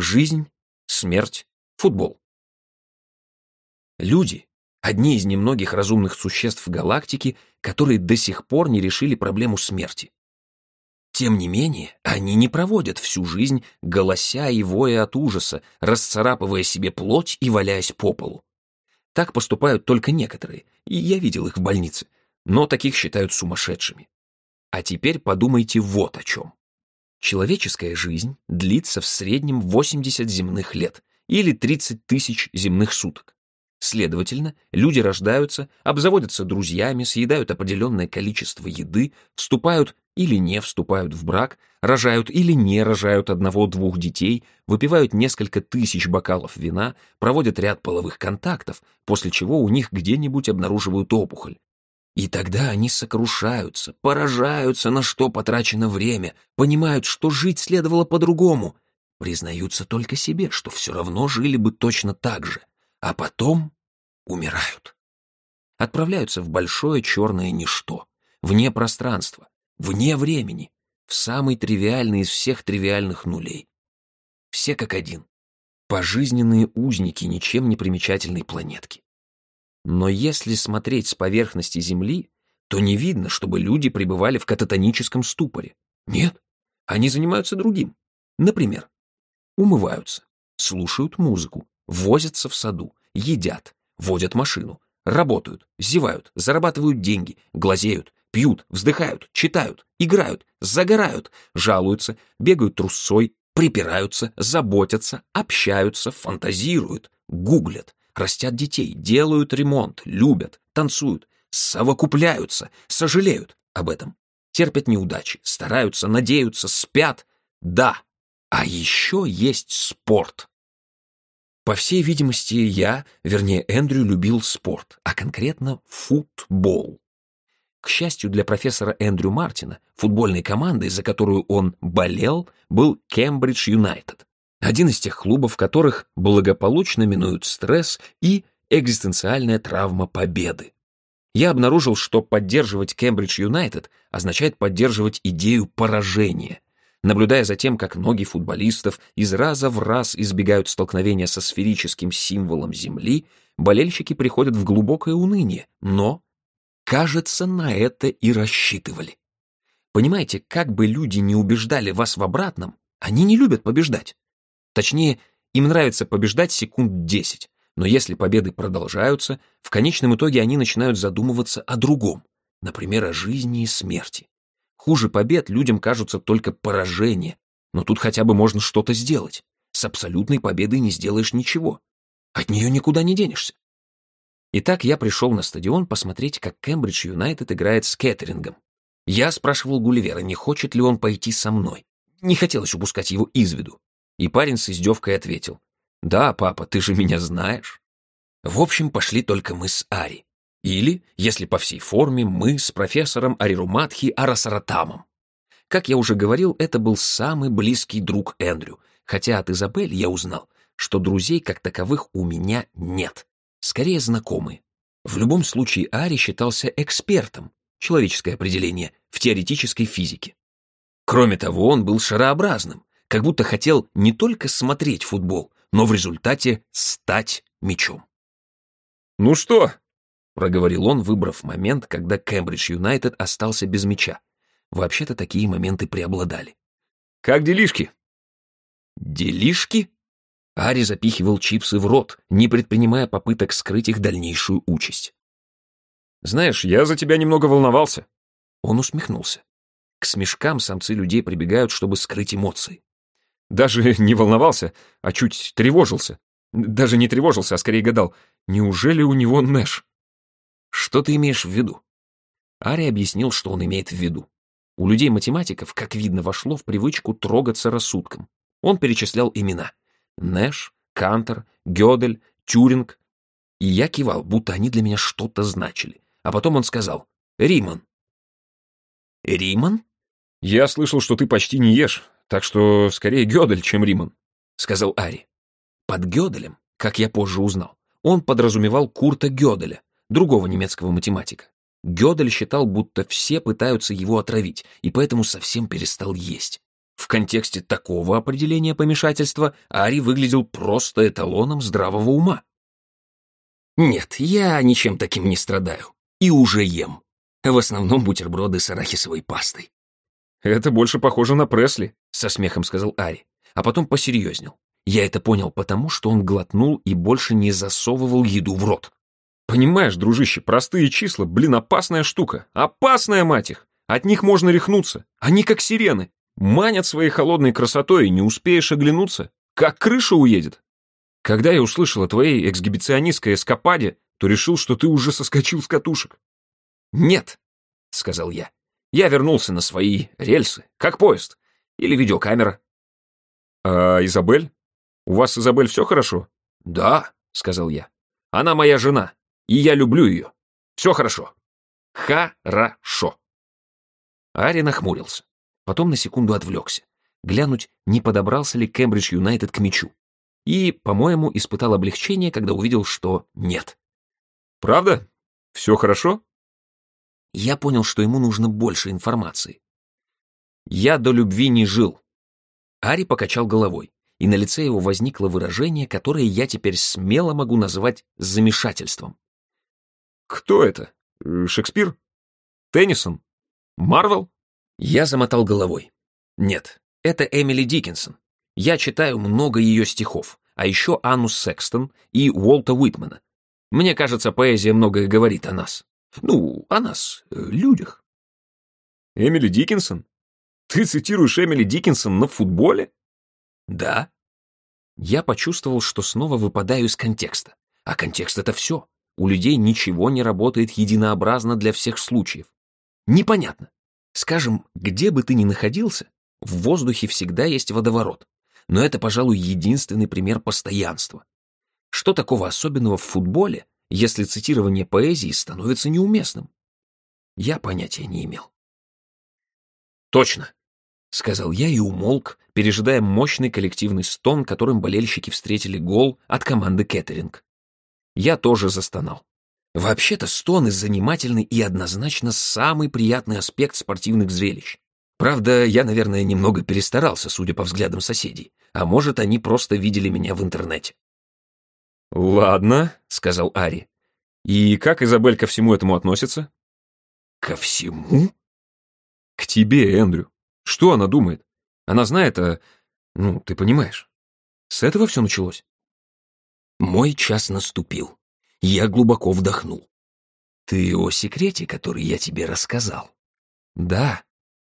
Жизнь, смерть, футбол. Люди — одни из немногих разумных существ галактики, которые до сих пор не решили проблему смерти. Тем не менее, они не проводят всю жизнь, голося и воя от ужаса, расцарапывая себе плоть и валяясь по полу. Так поступают только некоторые, и я видел их в больнице, но таких считают сумасшедшими. А теперь подумайте вот о чем. Человеческая жизнь длится в среднем 80 земных лет или 30 тысяч земных суток. Следовательно, люди рождаются, обзаводятся друзьями, съедают определенное количество еды, вступают или не вступают в брак, рожают или не рожают одного-двух детей, выпивают несколько тысяч бокалов вина, проводят ряд половых контактов, после чего у них где-нибудь обнаруживают опухоль. И тогда они сокрушаются, поражаются, на что потрачено время, понимают, что жить следовало по-другому, признаются только себе, что все равно жили бы точно так же, а потом умирают. Отправляются в большое черное ничто, вне пространства, вне времени, в самый тривиальный из всех тривиальных нулей. Все как один. Пожизненные узники ничем не примечательной планетки. Но если смотреть с поверхности Земли, то не видно, чтобы люди пребывали в кататоническом ступоре. Нет, они занимаются другим. Например, умываются, слушают музыку, возятся в саду, едят, водят машину, работают, зевают, зарабатывают деньги, глазеют, пьют, вздыхают, читают, играют, загорают, жалуются, бегают трусцой, припираются, заботятся, общаются, фантазируют, гуглят, растят детей, делают ремонт, любят, танцуют, совокупляются, сожалеют об этом, терпят неудачи, стараются, надеются, спят. Да, а еще есть спорт. По всей видимости, я, вернее, Эндрю любил спорт, а конкретно футбол. К счастью для профессора Эндрю Мартина, футбольной командой, за которую он болел, был Кембридж Юнайтед. Один из тех клубов, в которых благополучно минуют стресс и экзистенциальная травма победы. Я обнаружил, что поддерживать Кембридж Юнайтед означает поддерживать идею поражения, наблюдая за тем, как ноги футболистов из раза в раз избегают столкновения со сферическим символом Земли, болельщики приходят в глубокое уныние, но, кажется, на это и рассчитывали. Понимаете, как бы люди не убеждали вас в обратном, они не любят побеждать. Точнее, им нравится побеждать секунд 10, но если победы продолжаются, в конечном итоге они начинают задумываться о другом, например, о жизни и смерти. Хуже побед людям кажутся только поражения, но тут хотя бы можно что-то сделать. С абсолютной победой не сделаешь ничего. От нее никуда не денешься. Итак, я пришел на стадион посмотреть, как Кембридж Юнайтед играет с Кеттерингом. Я спрашивал Гулливера, не хочет ли он пойти со мной. Не хотелось упускать его из виду. И парень с издевкой ответил. «Да, папа, ты же меня знаешь». В общем, пошли только мы с Ари. Или, если по всей форме, мы с профессором Арируматхи Арасаратамом. Как я уже говорил, это был самый близкий друг Эндрю, хотя от Изабель я узнал, что друзей как таковых у меня нет, скорее знакомые. В любом случае Ари считался экспертом, человеческое определение, в теоретической физике. Кроме того, он был шарообразным, как будто хотел не только смотреть футбол, но в результате стать мячом. «Ну что, проговорил он, выбрав момент, когда Кембридж Юнайтед остался без мяча. Вообще-то такие моменты преобладали. «Как делишки?» «Делишки?» Ари запихивал чипсы в рот, не предпринимая попыток скрыть их дальнейшую участь. «Знаешь, я за тебя немного волновался». Он усмехнулся. К смешкам самцы людей прибегают, чтобы скрыть эмоции. Даже не волновался, а чуть тревожился. Даже не тревожился, а скорее гадал, неужели у него Нэш? Что ты имеешь в виду? Ари объяснил, что он имеет в виду. У людей-математиков, как видно, вошло в привычку трогаться рассудком. Он перечислял имена. Нэш, Кантер, Гёдель, Тюринг. И я кивал, будто они для меня что-то значили. А потом он сказал «Риман». «Риман?» «Я слышал, что ты почти не ешь, так что скорее Гёдель, чем Риман», — сказал Ари. Под Гёделем, как я позже узнал, он подразумевал Курта Гёделя, другого немецкого математика. Гёдель считал, будто все пытаются его отравить, и поэтому совсем перестал есть. В контексте такого определения помешательства Ари выглядел просто эталоном здравого ума. Нет, я ничем таким не страдаю. И уже ем. В основном бутерброды с арахисовой пастой. «Это больше похоже на Пресли», — со смехом сказал Ари, а потом посерьезнел. Я это понял потому, что он глотнул и больше не засовывал еду в рот. «Понимаешь, дружище, простые числа, блин, опасная штука. Опасная, мать их! От них можно рехнуться. Они как сирены. Манят своей холодной красотой, и не успеешь оглянуться. Как крыша уедет. Когда я услышал о твоей эксгибиционистской эскападе, то решил, что ты уже соскочил с катушек. «Нет», — сказал я. Я вернулся на свои рельсы, как поезд. Или видеокамера. «А Изабель? У вас, Изабель, все хорошо?» «Да», — сказал я. «Она моя жена, и я люблю ее. Все хорошо. Хорошо». Ари нахмурился. Потом на секунду отвлекся. Глянуть, не подобрался ли Кембридж Юнайтед к мячу. И, по-моему, испытал облегчение, когда увидел, что нет. «Правда? Все хорошо?» Я понял, что ему нужно больше информации. Я до любви не жил. Ари покачал головой, и на лице его возникло выражение, которое я теперь смело могу называть замешательством. «Кто это? Шекспир? Теннисон? Марвел?» Я замотал головой. «Нет, это Эмили Диккенсон. Я читаю много ее стихов, а еще Анну Секстон и Уолта Уитмана. Мне кажется, поэзия многое говорит о нас. Ну, о нас, э, людях. Эмили Диккенсон? Ты цитируешь Эмили Диккенсон на футболе? Да. Я почувствовал, что снова выпадаю из контекста. А контекст — это все. У людей ничего не работает единообразно для всех случаев. Непонятно. Скажем, где бы ты ни находился, в воздухе всегда есть водоворот. Но это, пожалуй, единственный пример постоянства. Что такого особенного в футболе, если цитирование поэзии становится неуместным? Я понятия не имел. «Точно», — сказал я и умолк, пережидая мощный коллективный стон, которым болельщики встретили гол от команды Кеттеринг. Я тоже застонал. Вообще-то стоны занимательный и однозначно самый приятный аспект спортивных зрелищ. Правда, я, наверное, немного перестарался, судя по взглядам соседей, а может, они просто видели меня в интернете. «Ладно», — сказал Ари. «И как Изабель ко всему этому относится?» «Ко всему?» «К тебе, Эндрю. Что она думает? Она знает о... Ну, ты понимаешь. С этого все началось?» Мой час наступил. Я глубоко вдохнул. «Ты о секрете, который я тебе рассказал?» «Да.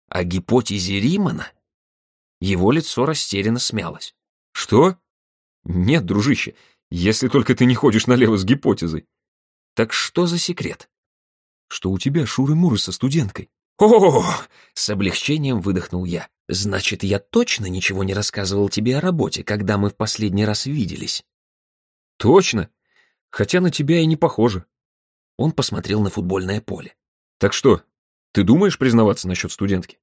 О гипотезе Римана?» Его лицо растерянно смялось. «Что? Нет, дружище, если только ты не ходишь налево с гипотезой. Так что за секрет? Что у тебя шуры-муры со студенткой. О, с облегчением выдохнул я. Значит, я точно ничего не рассказывал тебе о работе, когда мы в последний раз виделись. Точно. Хотя на тебя и не похоже. Он посмотрел на футбольное поле. Так что, ты думаешь признаваться насчет студентки?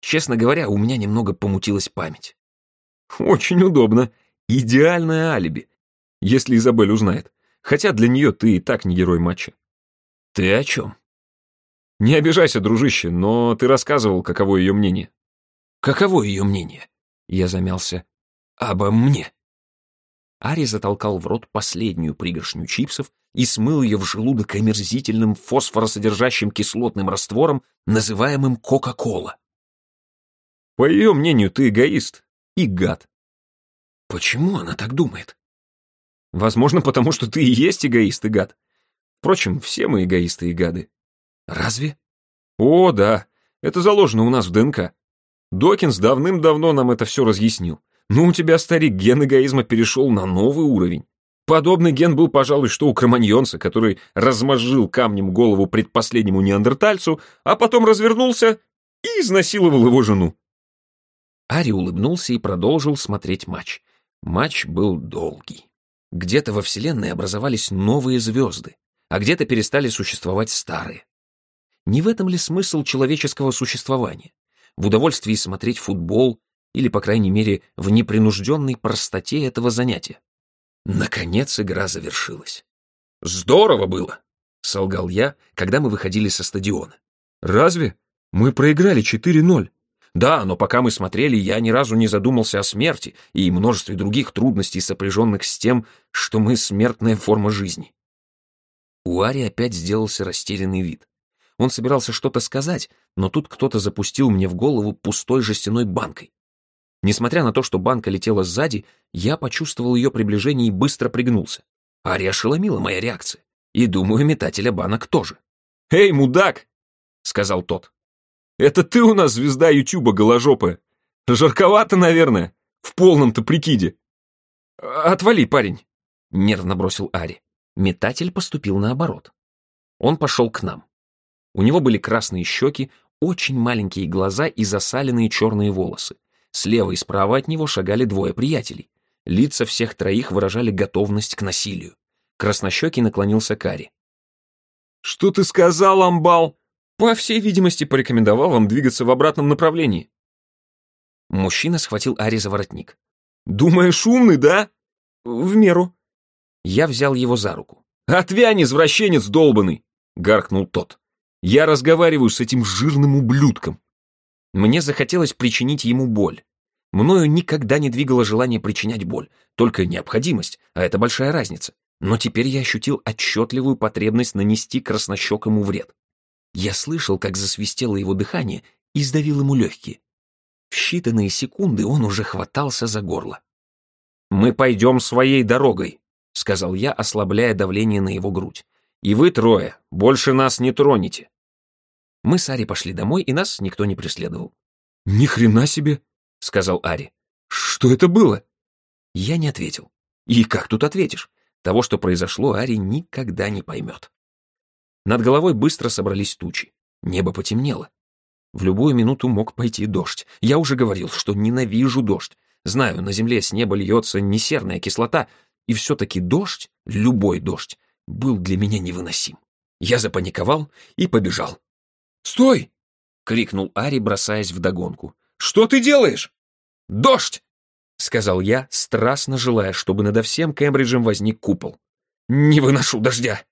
Честно говоря, у меня немного помутилась память. Очень удобно. Идеальное алиби, если Изабель узнает. Хотя для нее ты и так не герой матча. Ты о чем? Не обижайся, дружище, но ты рассказывал, каково ее мнение. Каково ее мнение? Я замялся. Обо мне. Ари затолкал в рот последнюю пригоршню чипсов и смыл ее в желудок омерзительным фосфоросодержащим кислотным раствором, называемым Кока-Кола. По ее мнению, ты эгоист и гад. Почему она так думает? Возможно, потому что ты и есть эгоист и гад. Впрочем, все мы эгоисты и гады. Разве? О, да. Это заложено у нас в ДНК. Докинс давным-давно нам это все разъяснил. Ну, у тебя, старик, ген эгоизма перешел на новый уровень. Подобный ген был, пожалуй, что у кроманьонца, который размозжил камнем голову предпоследнему неандертальцу, а потом развернулся и изнасиловал его жену. Ари улыбнулся и продолжил смотреть матч. Матч был долгий. Где-то во Вселенной образовались новые звезды, а где-то перестали существовать старые. Не в этом ли смысл человеческого существования? В удовольствии смотреть футбол или, по крайней мере, в непринужденной простоте этого занятия. Наконец игра завершилась. «Здорово было!» — солгал я, когда мы выходили со стадиона. «Разве? Мы проиграли 4-0. Да, но пока мы смотрели, я ни разу не задумался о смерти и множестве других трудностей, сопряженных с тем, что мы смертная форма жизни. У Ари опять сделался растерянный вид. Он собирался что-то сказать, но тут кто-то запустил мне в голову пустой жестяной банкой. Несмотря на то, что банка летела сзади, я почувствовал ее приближение и быстро пригнулся. Ари ошеломила моя реакция. И, думаю, метателя банок тоже. «Эй, мудак!» — сказал тот. «Это ты у нас звезда Ютуба, голожопая. Жарковато, наверное, в полном-то прикиде». «Отвали, парень!» — нервно бросил Ари. Метатель поступил наоборот. Он пошел к нам. У него были красные щеки, очень маленькие глаза и засаленные черные волосы. Слева и справа от него шагали двое приятелей. Лица всех троих выражали готовность к насилию. Краснощекий наклонился к Ари. «Что ты сказал, амбал?» «По всей видимости, порекомендовал вам двигаться в обратном направлении». Мужчина схватил Ари за воротник. «Думаешь, умный, да?» «В меру». Я взял его за руку. «Отвянь, извращенец долбанный!» — гаркнул тот. Я разговариваю с этим жирным ублюдком. Мне захотелось причинить ему боль. Мною никогда не двигало желание причинять боль, только необходимость, а это большая разница. Но теперь я ощутил отчетливую потребность нанести краснощекому вред. Я слышал, как засвистело его дыхание и сдавил ему легкие. В считанные секунды он уже хватался за горло. «Мы пойдем своей дорогой», — сказал я, ослабляя давление на его грудь. «И вы трое больше нас не тронете. Мы с Ари пошли домой, и нас никто не преследовал. «Ни хрена себе!» — сказал Ари. «Что это было?» Я не ответил. И как тут ответишь? Того, что произошло, Ари никогда не поймет. Над головой быстро собрались тучи. Небо потемнело. В любую минуту мог пойти дождь. Я уже говорил, что ненавижу дождь. Знаю, на земле с неба льется не серная кислота, и все-таки дождь, любой дождь, был для меня невыносим. Я запаниковал и побежал. «Стой!» — крикнул Ари, бросаясь вдогонку. «Что ты делаешь?» «Дождь!» — сказал я, страстно желая, чтобы надо всем Кембриджем возник купол. «Не выношу дождя!»